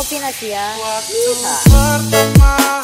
Opina sih ya. Waktu pertama